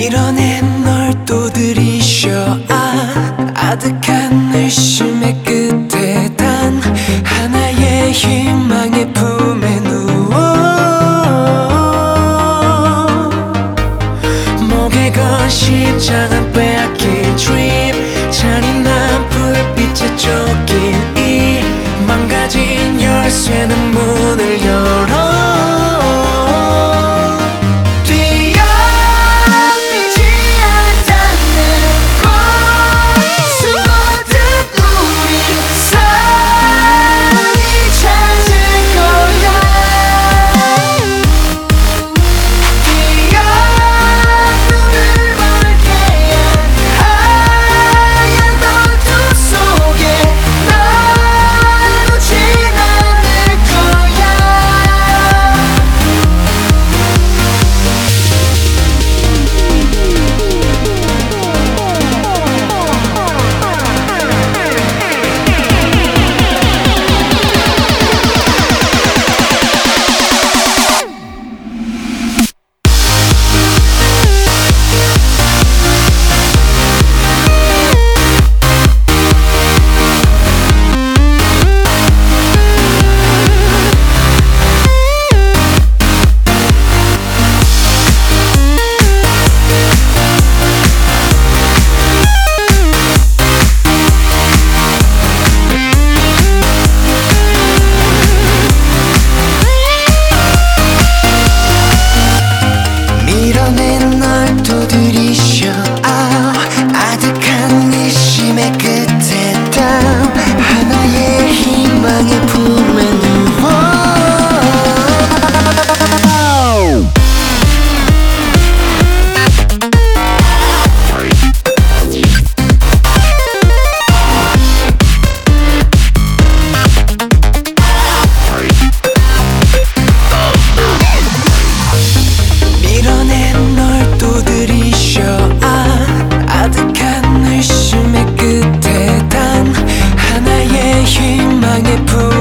밀어낸 널 또 들이셔. 아 아득한 의심의 끝에 단 하나의 희망의 품에 누워. 목에 건 십자가 빼앗긴 d r 잔인한 불빛에 쪄 사망의 불 get pulled.